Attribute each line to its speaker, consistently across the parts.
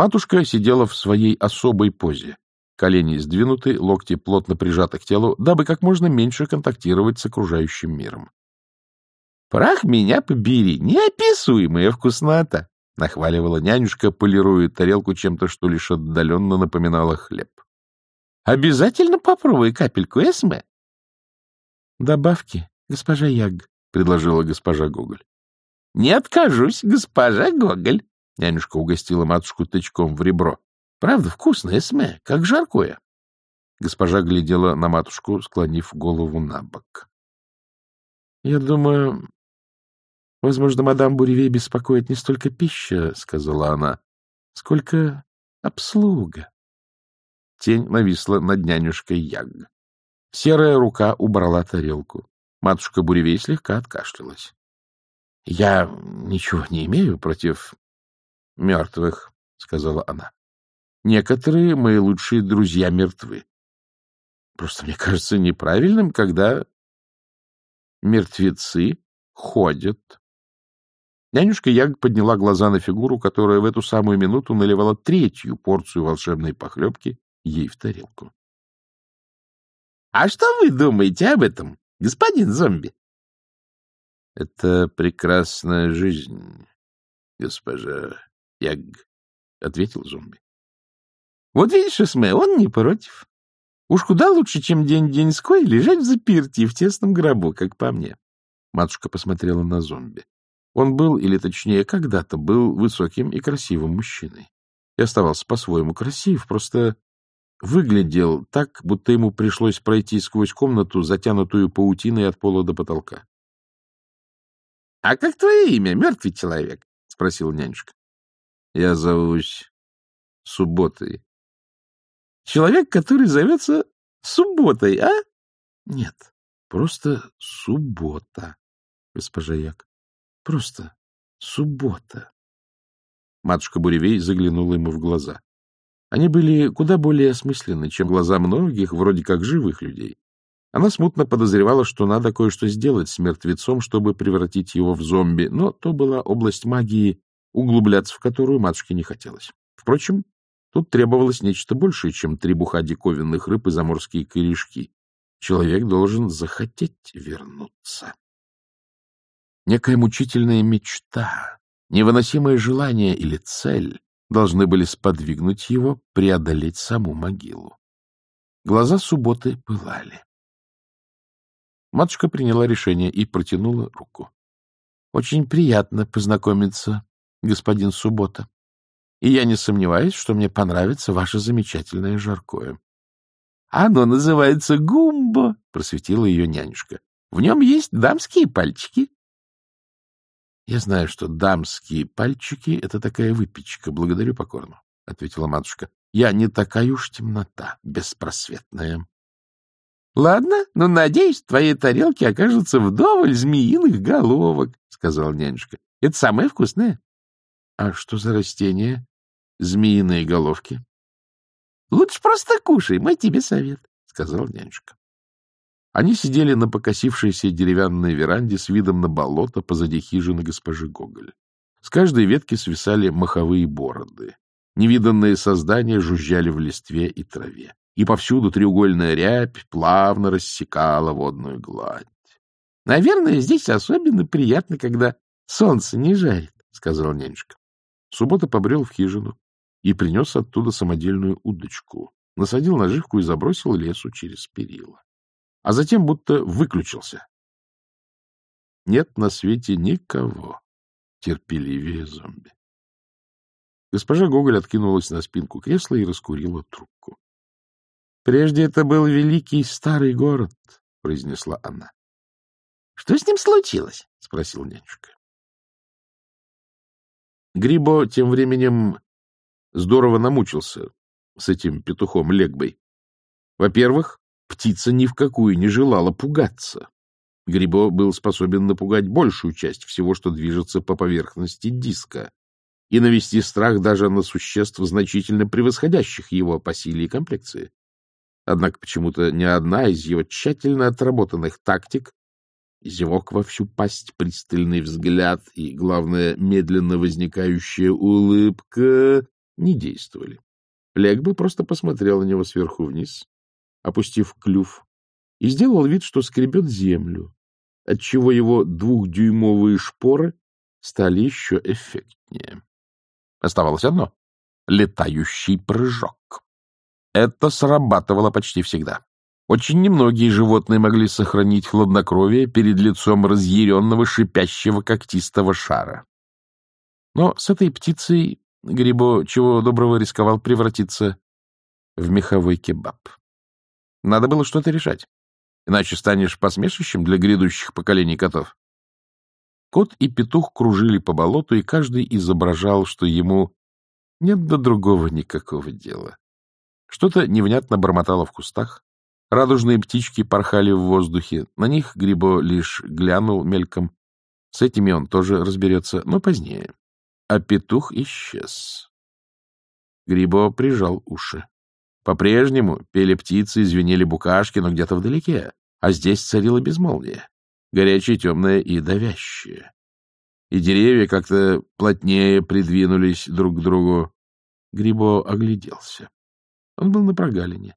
Speaker 1: Матушка сидела в своей особой позе. Колени сдвинуты, локти плотно прижаты к телу, дабы как можно меньше контактировать с окружающим миром. — Прах меня побери, неописуемая вкуснота! — нахваливала нянюшка, полируя тарелку чем-то, что лишь отдаленно напоминало хлеб. — Обязательно попробуй капельку эсме. — Добавки, госпожа Яг, — предложила госпожа Гоголь. — Не откажусь, госпожа Гоголь. Нянюшка угостила матушку тычком в ребро. — Правда, вкусное эсме, как жаркое. Госпожа глядела на матушку, склонив голову на бок. — Я думаю, возможно, мадам Буревей беспокоит не столько пища, — сказала она, — сколько обслуга. Тень нависла над нянюшкой Яг. Серая рука убрала тарелку. Матушка Буревей слегка откашлялась. — Я ничего не имею против мертвых, — сказала она. — Некоторые мои лучшие друзья мертвы. Просто мне кажется неправильным, когда мертвецы ходят. Нянюшка Яг подняла глаза на фигуру, которая в эту самую минуту наливала третью порцию волшебной похлебки ей в тарелку. — А что вы думаете об этом, господин зомби? — Это прекрасная жизнь, госпожа Яг, — ответил зомби. — Вот видишь, Эсме, он не против. Уж куда лучше, чем день-деньской, лежать в заперти в тесном гробу, как по мне. Матушка посмотрела на зомби. Он был, или точнее, когда-то был высоким и красивым мужчиной. И оставался по-своему красив, просто выглядел так, будто ему пришлось пройти сквозь комнату, затянутую паутиной от пола до потолка. — А как твое имя, мертвый человек? — спросил нянюшка. Я зовусь Субботой. Человек, который зовется Субботой, а? Нет, просто Суббота, госпожа Як. Просто Суббота. Матушка Буревей заглянула ему в глаза. Они были куда более осмысленны, чем глаза многих, вроде как живых людей. Она смутно подозревала, что надо кое-что сделать с мертвецом, чтобы превратить его в зомби, но то была область магии, углубляться в которую матушке не хотелось. Впрочем, тут требовалось нечто большее, чем три буха диковинных рыб и заморские корешки. Человек должен захотеть вернуться. Некая мучительная мечта, невыносимое желание или цель должны были сподвигнуть его преодолеть саму могилу. Глаза субботы пылали. Матушка приняла решение и протянула руку. — Очень приятно познакомиться господин Суббота. И я не сомневаюсь, что мне понравится ваше замечательное жаркое. — Оно называется гумбо, — просветила ее нянюшка. — В нем есть дамские пальчики. — Я знаю, что дамские пальчики — это такая выпечка. Благодарю покорно, — ответила матушка. — Я не такая уж темнота, беспросветная. — Ладно, но, надеюсь, в твоей тарелке окажется вдоволь змеиных головок, — сказал нянюшка. — Это самое вкусное. А что за растение? Змеиные головки. — Лучше просто кушай, мой тебе совет, — сказал нянюшка. Они сидели на покосившейся деревянной веранде с видом на болото позади хижины госпожи Гоголь. С каждой ветки свисали маховые бороды. Невиданные создания жужжали в листве и траве. И повсюду треугольная рябь плавно рассекала водную гладь. — Наверное, здесь особенно приятно, когда солнце не жарит, — сказал нянюшка. Суббота побрел в хижину и принес оттуда самодельную удочку, насадил наживку и забросил лесу через перила. А затем будто выключился. Нет на свете никого терпеливее зомби. Госпожа Гоголь откинулась на спинку кресла и раскурила трубку. — Прежде это был великий старый город, — произнесла она. — Что с ним случилось? — спросил нянюшка. Грибо тем временем здорово намучился с этим петухом Легбой. Во-первых, птица ни в какую не желала пугаться. Грибо был способен напугать большую часть всего, что движется по поверхности диска, и навести страх даже на существ, значительно превосходящих его по силе и комплекции. Однако почему-то ни одна из его тщательно отработанных тактик Зевок во всю пасть, пристальный взгляд и, главное, медленно возникающая улыбка не действовали. Легба просто посмотрел на него сверху вниз, опустив клюв, и сделал вид, что скребет землю, отчего его двухдюймовые шпоры стали еще эффектнее. Оставалось одно — летающий прыжок. Это срабатывало почти всегда. Очень немногие животные могли сохранить хладнокровие перед лицом разъяренного шипящего когтистого шара. Но с этой птицей Грибо чего доброго рисковал превратиться в меховой кебаб. Надо было что-то решать, иначе станешь посмешищем для грядущих поколений котов. Кот и петух кружили по болоту, и каждый изображал, что ему нет до другого никакого дела. Что-то невнятно бормотало в кустах, радужные птички порхали в воздухе, на них Грибо лишь глянул мельком. С этими он тоже разберется, но позднее. А петух исчез. Грибо прижал уши. По-прежнему пели птицы, звенели букашки, но где-то вдалеке, а здесь царило безмолвие, горячее, темное и давящее. И деревья как-то плотнее придвинулись друг к другу. Грибо огляделся. Он был на прогалине.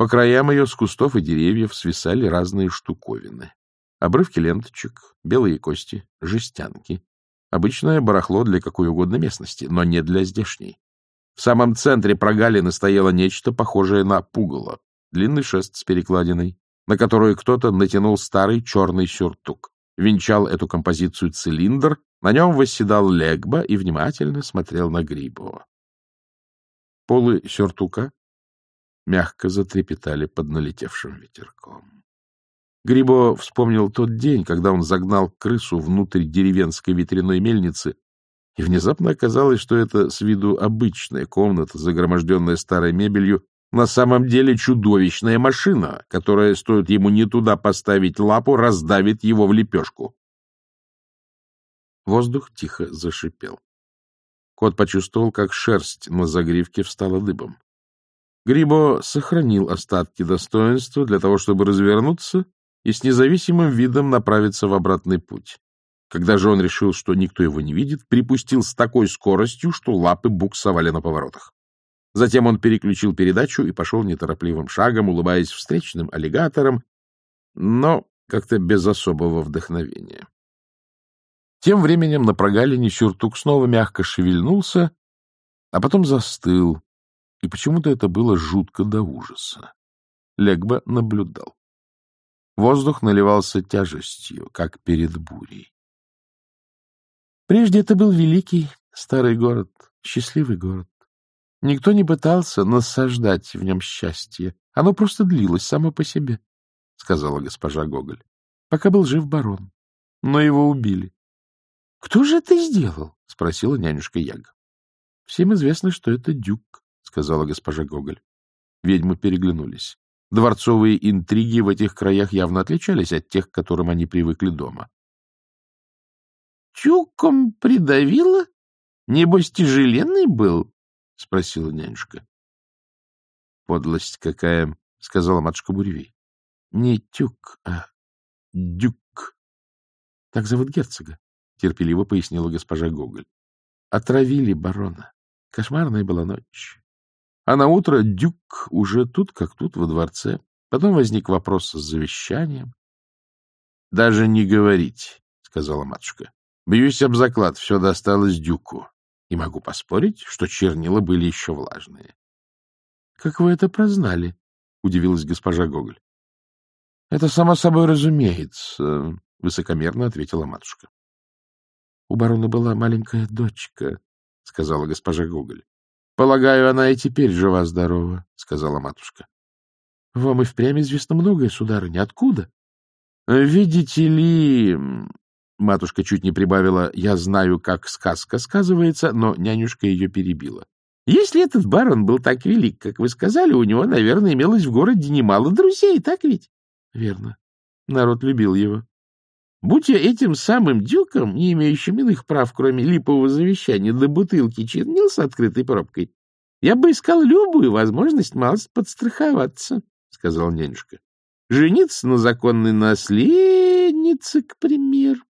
Speaker 1: По краям ее с кустов и деревьев свисали разные штуковины. Обрывки ленточек, белые кости, жестянки. Обычное барахло для какой угодно местности, но не для здешней. В самом центре прогалины стояло нечто похожее на пугало, длинный шест с перекладиной, на которую кто-то натянул старый черный сюртук. Венчал эту композицию цилиндр, на нем восседал Легба и внимательно смотрел на Грибова. Полы сюртука мягко затрепетали под налетевшим ветерком. Грибо вспомнил тот день, когда он загнал крысу внутрь деревенской ветряной мельницы, и внезапно оказалось, что это с виду обычная комната, загроможденная старой мебелью, на самом деле чудовищная машина, которая, стоит ему не туда поставить лапу, раздавит его в лепешку. Воздух тихо зашипел. Кот почувствовал, как шерсть на загривке встала дыбом. Грибо сохранил остатки достоинства для того, чтобы развернуться и с независимым видом направиться в обратный путь. Когда же он решил, что никто его не видит, припустил с такой скоростью, что лапы буксовали на поворотах. Затем он переключил передачу и пошел неторопливым шагом, улыбаясь встречным аллигаторам, но как-то без особого вдохновения. Тем временем на прогалине сюртук снова мягко шевельнулся, а потом застыл, и почему-то это было жутко до ужаса. Легба наблюдал. Воздух наливался тяжестью, как перед бурей. Прежде это был великий старый город, счастливый город. Никто не пытался насаждать в нем счастье. Оно просто длилось само по себе, — сказала госпожа Гоголь. Пока был жив барон. Но его убили. — Кто же это сделал? — спросила нянюшка Яга. — Всем известно, что это дюк, — сказала госпожа Гоголь. Ведьмы переглянулись. Дворцовые интриги в этих краях явно отличались от тех, к которым они привыкли дома. — Чуком придавило? Небось, тяжеленный был? — спросила нянюшка. — Подлость какая, — сказала матушка Буревей. — Не тюк, а дюк. — Так зовут герцога, — терпеливо пояснила госпожа Гоголь. — Отравили барона. Кошмарная была ночь. А на утро Дюк уже тут, как тут, во дворце. Потом возник вопрос с завещанием. — Даже не говорить, — сказала матушка. — Бьюсь об заклад, все досталось Дюку. И могу поспорить, что чернила были еще влажные. — Как вы это прознали? — удивилась госпожа Гоголь. — Это само собой разумеется, — высокомерно ответила матушка. — У барона была маленькая дочка, — сказала госпожа Гоголь. Полагаю, она и теперь жива-здорова, — сказала матушка. — Вам и впрямь известно многое, сударыня. Откуда? — Видите ли... Матушка чуть не прибавила «я знаю, как сказка сказывается», но нянюшка ее перебила. «Если этот барон был так велик, как вы сказали, у него, наверное, имелось в городе немало друзей, так ведь?» «Верно. Народ любил его. Будь я этим самым дюком, не имеющим иных прав, кроме липового завещания, до бутылки чернил с открытой пробкой, я бы искал любую возможность малость подстраховаться, — сказал нянюшка. — Жениться на законной наследнице, к примеру.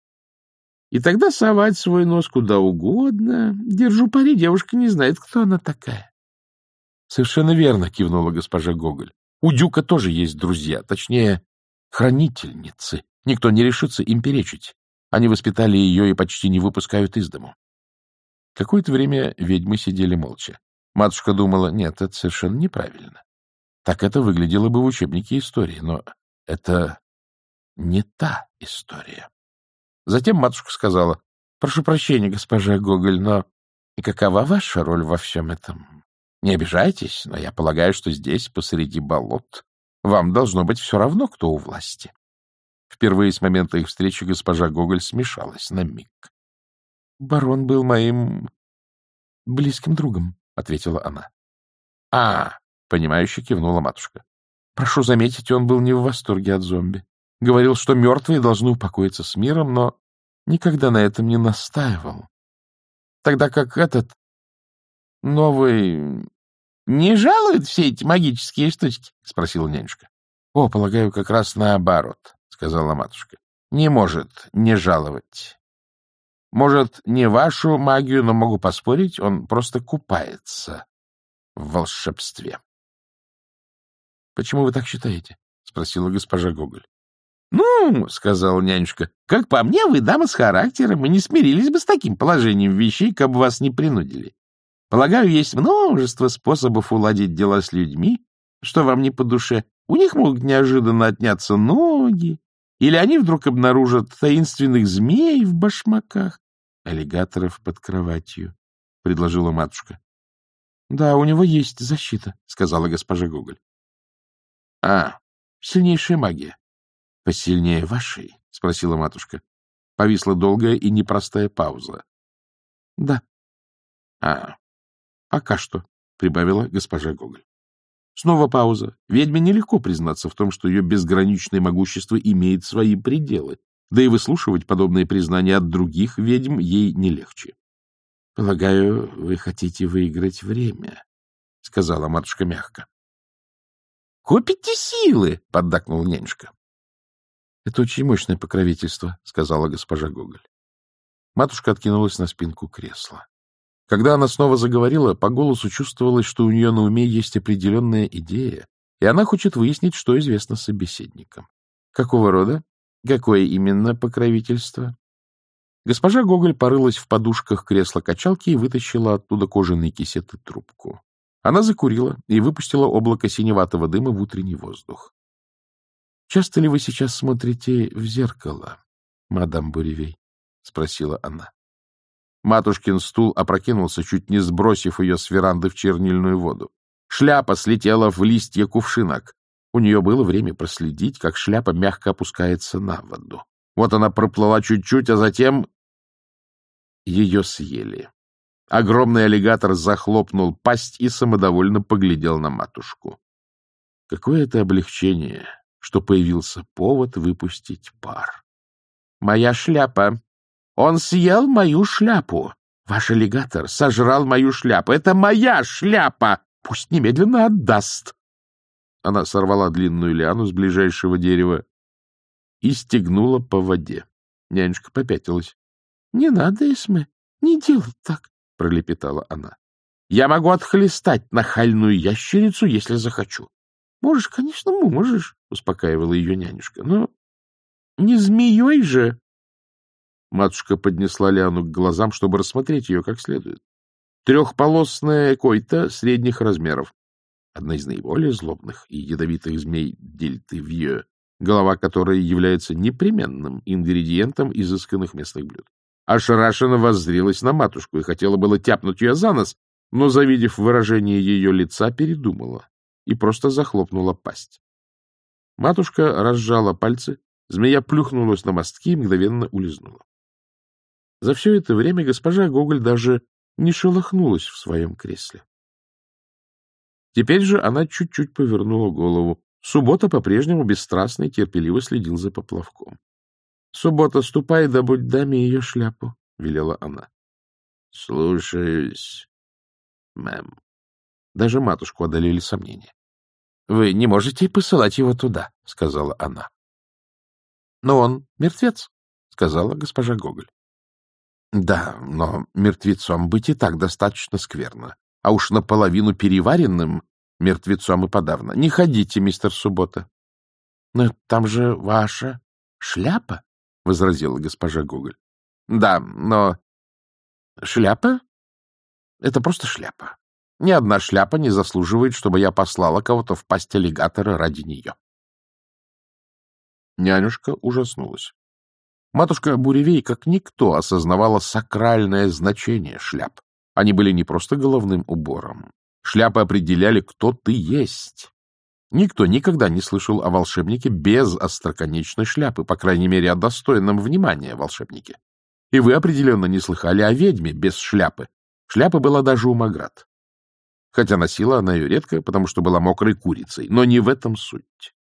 Speaker 1: И тогда совать свой нос куда угодно. Держу пари, девушка не знает, кто она такая. — Совершенно верно, — кивнула госпожа Гоголь. — У Дюка тоже есть друзья, точнее, хранительницы. Никто не решится им перечить. Они воспитали ее и почти не выпускают из дому. Какое-то время ведьмы сидели молча. Матушка думала, нет, это совершенно неправильно. Так это выглядело бы в учебнике истории, но это не та история. Затем матушка сказала, прошу прощения, госпожа Гоголь, но какова ваша роль во всем этом? Не обижайтесь, но я полагаю, что здесь, посреди болот, вам должно быть все равно, кто у власти. Впервые с момента их встречи госпожа Гоголь смешалась на миг. — Барон был моим близким другом, — ответила она. — А, — понимающе кивнула матушка. — Прошу заметить, он был не в восторге от зомби. Говорил, что мертвые должны упокоиться с миром, но никогда на этом не настаивал. Тогда как этот новый... — Не жалует все эти магические штучки? — спросила нянюшка. — О, полагаю, как раз наоборот, — сказала матушка. — Не может не жаловать. Может, не вашу магию, но могу поспорить, он просто купается в волшебстве. — Почему вы так считаете? — спросила госпожа Гоголь. — Ну, — сказала нянюшка, — как по мне, вы дама с характером, и не смирились бы с таким положением вещей, как бы вас не принудили. Полагаю, есть множество способов уладить дела с людьми, что вам не по душе. У них могут неожиданно отняться ноги, или они вдруг обнаружат таинственных змей в башмаках, аллигаторов под кроватью, — предложила матушка. — Да, у него есть защита, — сказала госпожа Гоголь. — А, сильнейшая магия. — Посильнее вашей? — спросила матушка. Повисла долгая и непростая пауза. — Да. — А, пока что, — прибавила госпожа Гоголь. Снова пауза. Ведьме нелегко признаться в том, что ее безграничное могущество имеет свои пределы, да и выслушивать подобные признания от других ведьм ей не легче. — Полагаю, вы хотите выиграть время, — сказала матушка мягко. — Купите силы, — поддакнул нянюшка. — Это очень мощное покровительство, — сказала госпожа Гоголь. Матушка откинулась на спинку кресла. Когда она снова заговорила, по голосу чувствовалось, что у нее на уме есть определенная идея, и она хочет выяснить, что известно собеседникам. Какого рода? Какое именно покровительство? Госпожа Гоголь порылась в подушках кресла-качалки и вытащила оттуда кожаный кисет и трубку. Она закурила и выпустила облако синеватого дыма в утренний воздух. — Часто ли вы сейчас смотрите в зеркало, мадам Буревей? — спросила она. Матушкин стул опрокинулся, чуть не сбросив ее с веранды в чернильную воду. Шляпа слетела в листья кувшинок. У нее было время проследить, как шляпа мягко опускается на воду. Вот она проплыла чуть-чуть, а затем ее съели. Огромный аллигатор захлопнул пасть и самодовольно поглядел на матушку. Какое это облегчение, что появился повод выпустить пар. — Моя шляпа, он съел мою шляпу. Ваш аллигатор сожрал мою шляпу. Это моя шляпа! Пусть немедленно отдаст. Она сорвала длинную лиану с ближайшего дерева и стегнула по воде. Нянюшка попятилась. — Не надо, Эсме, не делай так, — пролепетала она. — Я могу отхлестать нахальную ящерицу, если захочу. — Можешь, конечно, можешь, — успокаивала ее нянюшка. — Но не змеей же. Матушка поднесла Лиану к глазам, чтобы рассмотреть ее как следует. Трехполосная койта средних размеров. Одна из наиболее злобных и ядовитых змей дельты вье, голова которой является непременным ингредиентом изысканных местных блюд. Ошарашенно воззрилась на матушку и хотела было тяпнуть ее за нос, но, завидев выражение ее лица, передумала и просто захлопнула пасть. Матушка разжала пальцы, змея плюхнулась на мостки и мгновенно улизнула. За все это время госпожа Гоголь даже не шелохнулась в своем кресле. Теперь же она чуть-чуть повернула голову. Суббота по-прежнему бесстрастно и терпеливо следил за поплавком. — Суббота, ступай, добудь даме ее шляпу, — велела она. — Слушаюсь, мэм. Даже матушку одолели сомнения. — Вы не можете посылать его туда, — сказала она. — Но он мертвец, — сказала госпожа Гоголь. — Да, но мертвецом быть и так достаточно скверно. А уж наполовину переваренным мертвецом и подавно. Не ходите, мистер Суббота. — Но там же ваша шляпа, — возразила госпожа Гоголь. — Да, но шляпа — это просто шляпа. Ни одна шляпа не заслуживает, чтобы я послала кого-то в пасть аллигатора ради нее. Нянюшка ужаснулась. Матушка Буревей, как никто, осознавала сакральное значение шляп. Они были не просто головным убором. Шляпы определяли, кто ты есть. Никто никогда не слышал о волшебнике без остроконечной шляпы, по крайней мере, о достойном внимания волшебнике. И вы определенно не слыхали о ведьме без шляпы. Шляпа была даже у Маград. Хотя носила она ее редко, потому что была мокрой курицей. Но не в этом суть.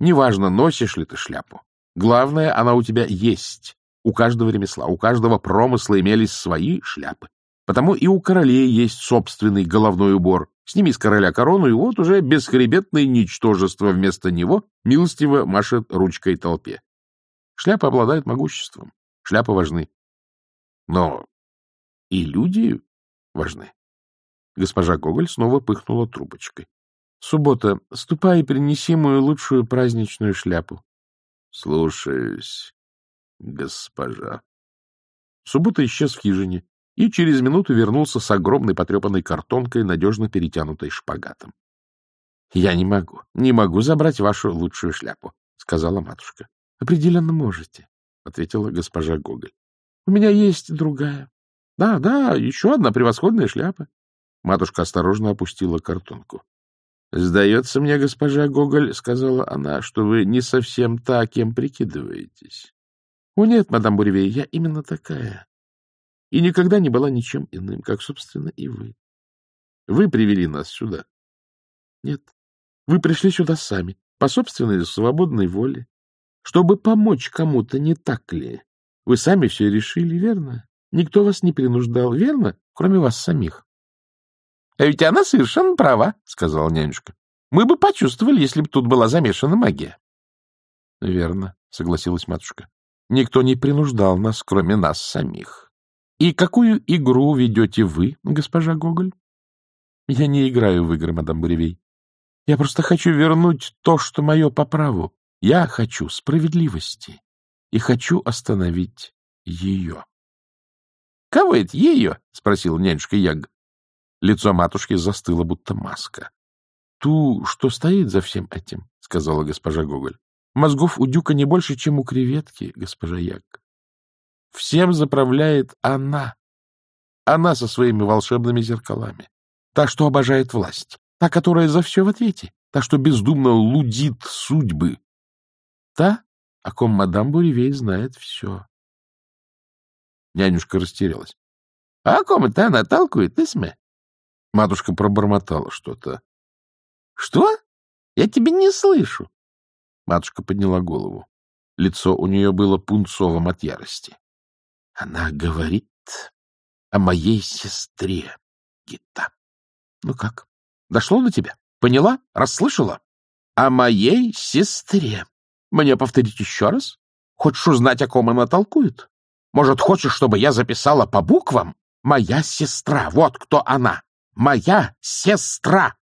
Speaker 1: Неважно, носишь ли ты шляпу. Главное, она у тебя есть. У каждого ремесла, у каждого промысла имелись свои шляпы. Потому и у королей есть собственный головной убор. Сними с короля корону, и вот уже бесхребетное ничтожество вместо него милостиво машет ручкой толпе. Шляпы обладают могуществом. Шляпы важны. Но и люди важны. Госпожа Гоголь снова пыхнула трубочкой. — Суббота, ступай и принеси мою лучшую праздничную шляпу. — Слушаюсь, госпожа. Суббота исчез в хижине и через минуту вернулся с огромной потрепанной картонкой, надежно перетянутой шпагатом. — Я не могу, не могу забрать вашу лучшую шляпу, — сказала матушка. — Определенно можете, — ответила госпожа Гоголь. — У меня есть другая. Да, да, еще одна превосходная шляпа. Матушка осторожно опустила картонку. — Сдается мне, госпожа Гоголь, — сказала она, — что вы не совсем та, кем прикидываетесь. — О, нет, мадам Буревей, я именно такая и никогда не была ничем иным, как, собственно, и вы. Вы привели нас сюда. Нет, вы пришли сюда сами, по собственной свободной воле, чтобы помочь кому-то, не так ли? Вы сами все решили, верно? Никто вас не принуждал, верно? Кроме вас самих. — А ведь она совершенно права, — сказала нянюшка. — Мы бы почувствовали, если бы тут была замешана магия. — Верно, — согласилась матушка. — Никто не принуждал нас, кроме нас самих. И какую игру ведете вы, госпожа Гоголь? Я не играю в игры, мадам Буревей. Я просто хочу вернуть то, что мое по праву. Я хочу справедливости и хочу остановить ее. — Кого это ее? — спросила нянюшка Яг. Лицо матушки застыло, будто маска. — Ту, что стоит за всем этим, — сказала госпожа Гоголь. — Мозгов у дюка не больше, чем у креветки, госпожа Яг. Всем заправляет она. Она со своими волшебными зеркалами. Та, что обожает власть. Та, которая за все в ответе. Та, что бездумно лудит судьбы. Та, о ком мадам Буревей знает все. Нянюшка растерялась. — А о ком это она толкует, Эсме? Матушка пробормотала что-то. — Что? Я тебя не слышу. Матушка подняла голову. Лицо у нее было пунцовым от ярости. Она говорит о моей сестре, Гита. Ну как, дошло до тебя? Поняла? Расслышала? О моей сестре. Мне повторить еще раз? Хочешь узнать, о ком она толкует? Может, хочешь, чтобы я записала по буквам? Моя сестра, вот кто она. Моя сестра.